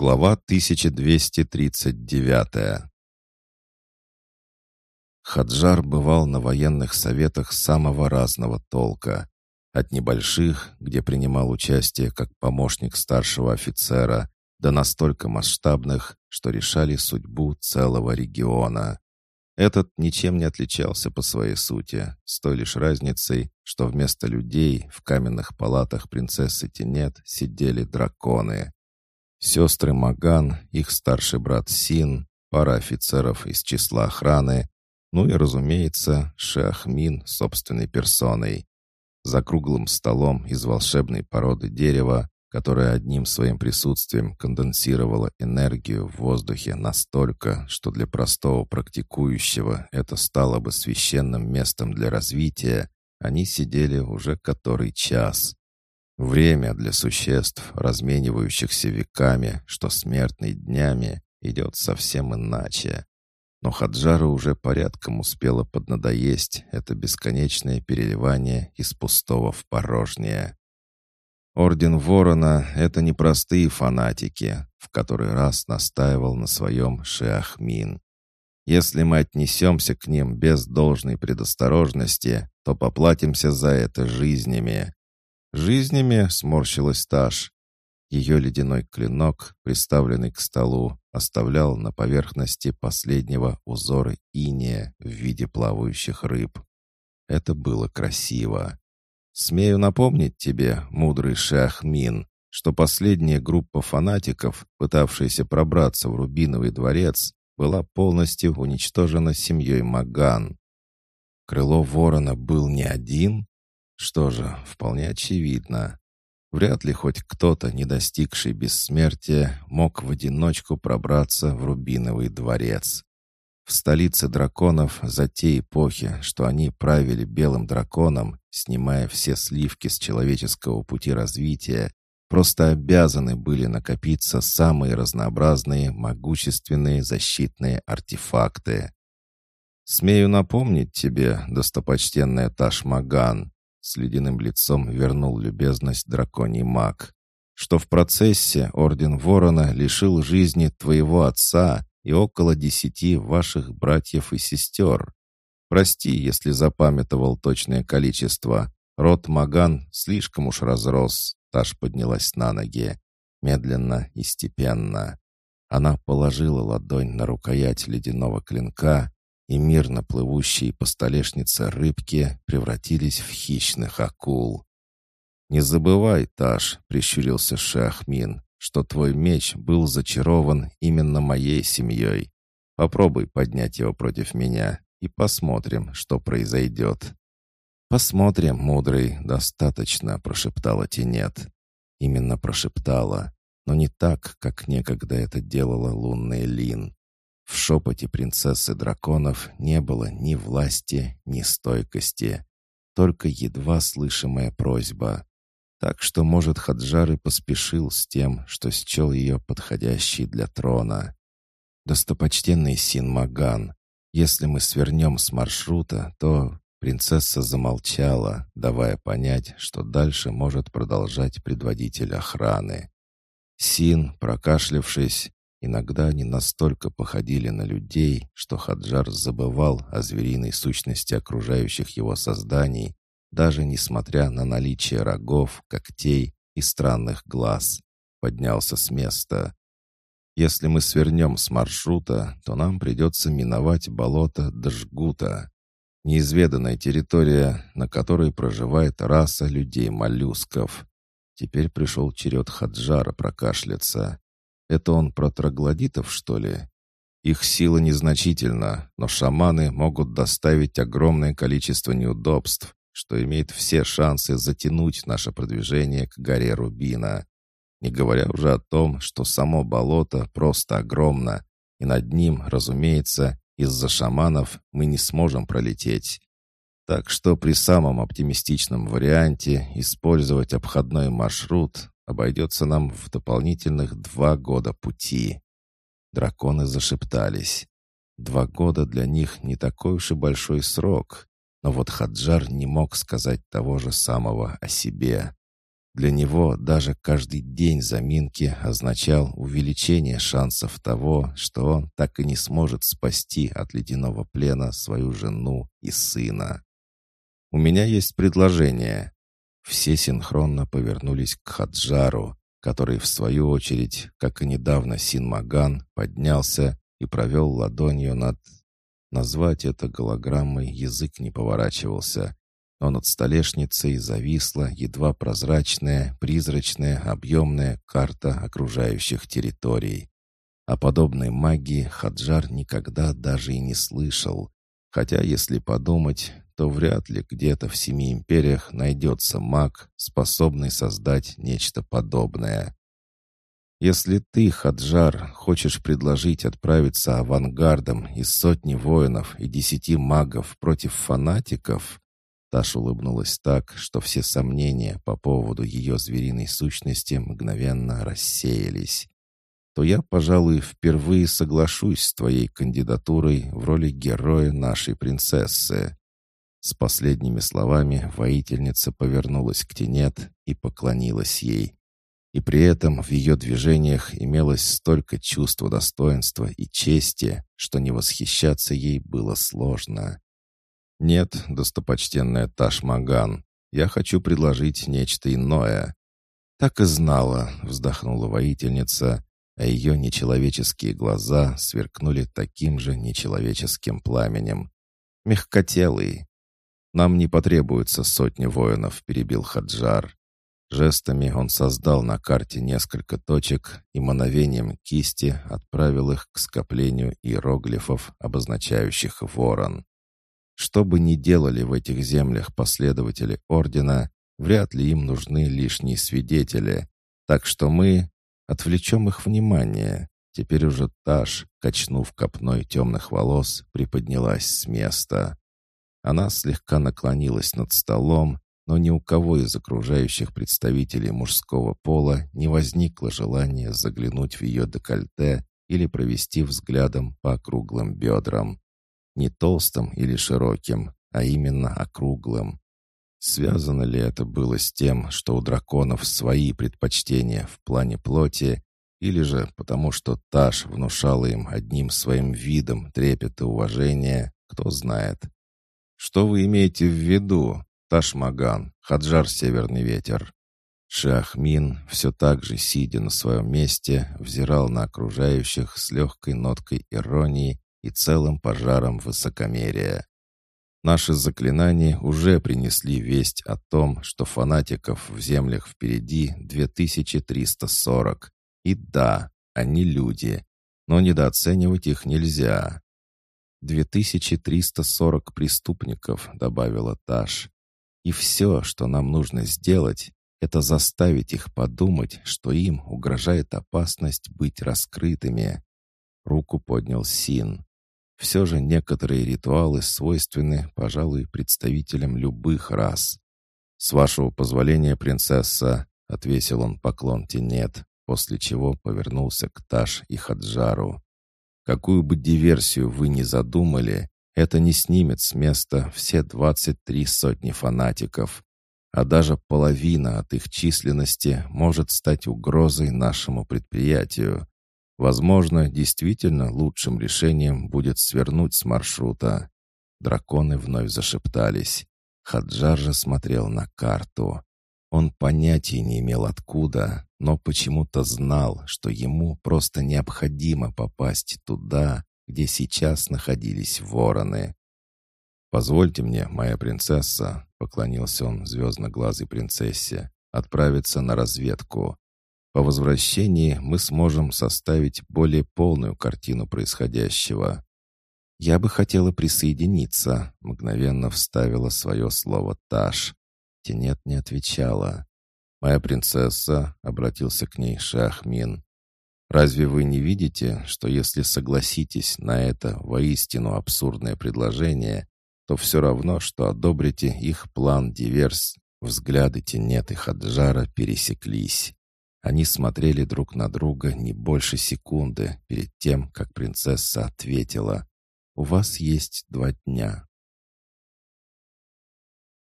Глава 1239 Хаджар бывал на военных советах самого разного толка. От небольших, где принимал участие как помощник старшего офицера, до настолько масштабных, что решали судьбу целого региона. Этот ничем не отличался по своей сути, с той лишь разницей, что вместо людей в каменных палатах принцессы Тенет сидели драконы. Сестры Маган, их старший брат Син, пара офицеров из числа охраны, ну и, разумеется, Шахмин собственной персоной. За круглым столом из волшебной породы дерева, которое одним своим присутствием конденсировало энергию в воздухе настолько, что для простого практикующего это стало бы священным местом для развития, они сидели уже который час. Время для существ, разменивающихся веками, что смертный днями, идет совсем иначе. Но Хаджара уже порядком успела поднадоесть это бесконечное переливание из пустого в порожнее. Орден Ворона — это не простые фанатики, в который раз настаивал на своем Шиахмин. Если мы отнесемся к ним без должной предосторожности, то поплатимся за это жизнями. «Жизнями?» — сморщилась Таш. Ее ледяной клинок, приставленный к столу, оставлял на поверхности последнего узора иния в виде плавающих рыб. Это было красиво. Смею напомнить тебе, мудрый Шахмин, что последняя группа фанатиков, пытавшаяся пробраться в Рубиновый дворец, была полностью уничтожена семьей Маган. Крыло ворона был не один, что же, вполне очевидно. Вряд ли хоть кто-то, не достигший бессмертия, мог в одиночку пробраться в Рубиновый дворец. В столице драконов за те эпохи, что они правили белым драконом, снимая все сливки с человеческого пути развития, просто обязаны были накопиться самые разнообразные могущественные защитные артефакты. «Смею напомнить тебе, достопочтенная Ташмаган, с ледяным лицом вернул любезность драконий маг. «Что в процессе Орден Ворона лишил жизни твоего отца и около десяти ваших братьев и сестер. Прости, если запамятовал точное количество. Род Маган слишком уж разрос». Таш поднялась на ноги, медленно и степенно. Она положила ладонь на рукоять ледяного клинка и мирно плывущие по столешнице рыбки превратились в хищных акул. «Не забывай, Таш», — прищурился Шахмин, «что твой меч был зачарован именно моей семьей. Попробуй поднять его против меня, и посмотрим, что произойдет». «Посмотрим, мудрый, достаточно», — прошептала Тенет. Именно прошептала, но не так, как некогда это делала лунная Лин. В шепоте принцессы драконов не было ни власти, ни стойкости, только едва слышимая просьба. Так что, может, Хаджар и поспешил с тем, что счел ее подходящей для трона. «Достопочтенный Син Маган, если мы свернем с маршрута, то...» Принцесса замолчала, давая понять, что дальше может продолжать предводитель охраны. Син, прокашлявшись, Иногда они настолько походили на людей, что Хаджар забывал о звериной сущности окружающих его созданий, даже несмотря на наличие рогов, когтей и странных глаз. Поднялся с места. Если мы свернем с маршрута, то нам придется миновать болото Дажгута. Неизведанная территория, на которой проживает раса людей-моллюсков. Теперь пришел черед Хаджара прокашляться. Это он про троглодитов, что ли? Их сила незначительна, но шаманы могут доставить огромное количество неудобств, что имеет все шансы затянуть наше продвижение к горе Рубина. Не говоря уже о том, что само болото просто огромно, и над ним, разумеется, из-за шаманов мы не сможем пролететь. Так что при самом оптимистичном варианте использовать обходной маршрут обойдется нам в дополнительных два года пути. Драконы зашептались. Два года для них не такой уж и большой срок, но вот Хаджар не мог сказать того же самого о себе. Для него даже каждый день заминки означал увеличение шансов того, что он так и не сможет спасти от ледяного плена свою жену и сына. «У меня есть предложение». Все синхронно повернулись к Хаджару, который, в свою очередь, как и недавно Синмаган, поднялся и провел ладонью над... Назвать это голограммой язык не поворачивался, но над столешницей зависла едва прозрачная, призрачная, объемная карта окружающих территорий. О подобной магии Хаджар никогда даже и не слышал, хотя, если подумать, то вряд ли где-то в семи империях найдется маг, способный создать нечто подобное. Если ты, Хаджар, хочешь предложить отправиться авангардом из сотни воинов и десяти магов против фанатиков, Таша улыбнулась так, что все сомнения по поводу ее звериной сущности мгновенно рассеялись, то я, пожалуй, впервые соглашусь с твоей кандидатурой в роли героя нашей принцессы. С последними словами воительница повернулась к Тенет и поклонилась ей, и при этом в ее движениях имелось столько чувства достоинства и чести, что не восхищаться ей было сложно. «Нет, достопочтенная Ташмаган, я хочу предложить нечто иное». «Так и знала», — вздохнула воительница, а ее нечеловеческие глаза сверкнули таким же нечеловеческим пламенем. «Мягкотелый». «Нам не потребуется сотни воинов», — перебил Хаджар. Жестами он создал на карте несколько точек и мановением кисти отправил их к скоплению иероглифов, обозначающих ворон. Что бы ни делали в этих землях последователи Ордена, вряд ли им нужны лишние свидетели, так что мы отвлечем их внимание. Теперь уже Таш, качнув копной темных волос, приподнялась с места. Она слегка наклонилась над столом, но ни у кого из окружающих представителей мужского пола не возникло желания заглянуть в ее декольте или провести взглядом по округлым бедрам. Не толстым или широким, а именно округлым. Связано ли это было с тем, что у драконов свои предпочтения в плане плоти, или же потому что Таш внушала им одним своим видом трепет и уважение, кто знает. «Что вы имеете в виду?» Ташмаган, Хаджар Северный Ветер. Шахмин, все так же сидя на своем месте, взирал на окружающих с легкой ноткой иронии и целым пожаром высокомерия. Наши заклинания уже принесли весть о том, что фанатиков в землях впереди 2340. И да, они люди, но недооценивать их нельзя. «2340 преступников», — добавила Таш. И все, что нам нужно сделать, это заставить их подумать, что им угрожает опасность быть раскрытыми. Руку поднял Син. Все же некоторые ритуалы свойственны, пожалуй, представителям любых рас. «С вашего позволения, принцесса», — отвесил он поклон Тенет, после чего повернулся к Таш и Хаджару. «Какую бы диверсию вы ни задумали, это не снимет с места все 23 сотни фанатиков, а даже половина от их численности может стать угрозой нашему предприятию. Возможно, действительно лучшим решением будет свернуть с маршрута. Драконы вновь зашептались. Хаджар же смотрел на карту. Он понятия не имел откуда, но почему-то знал, что ему просто необходимо попасть туда, где сейчас находились вороны. «Позвольте мне, моя принцесса», — поклонился он звездноглазой принцессе, «отправиться на разведку. По возвращении мы сможем составить более полную картину происходящего». «Я бы хотела присоединиться», — мгновенно вставила свое слово Таш. Тенет не отвечала. «Моя принцесса», — обратился к ней Шахмин, Разве вы не видите, что если согласитесь на это воистину абсурдное предложение, то все равно, что одобрите их план диверс, взгляды Тенет и Хаджара пересеклись. Они смотрели друг на друга не больше секунды перед тем, как принцесса ответила «У вас есть два дня».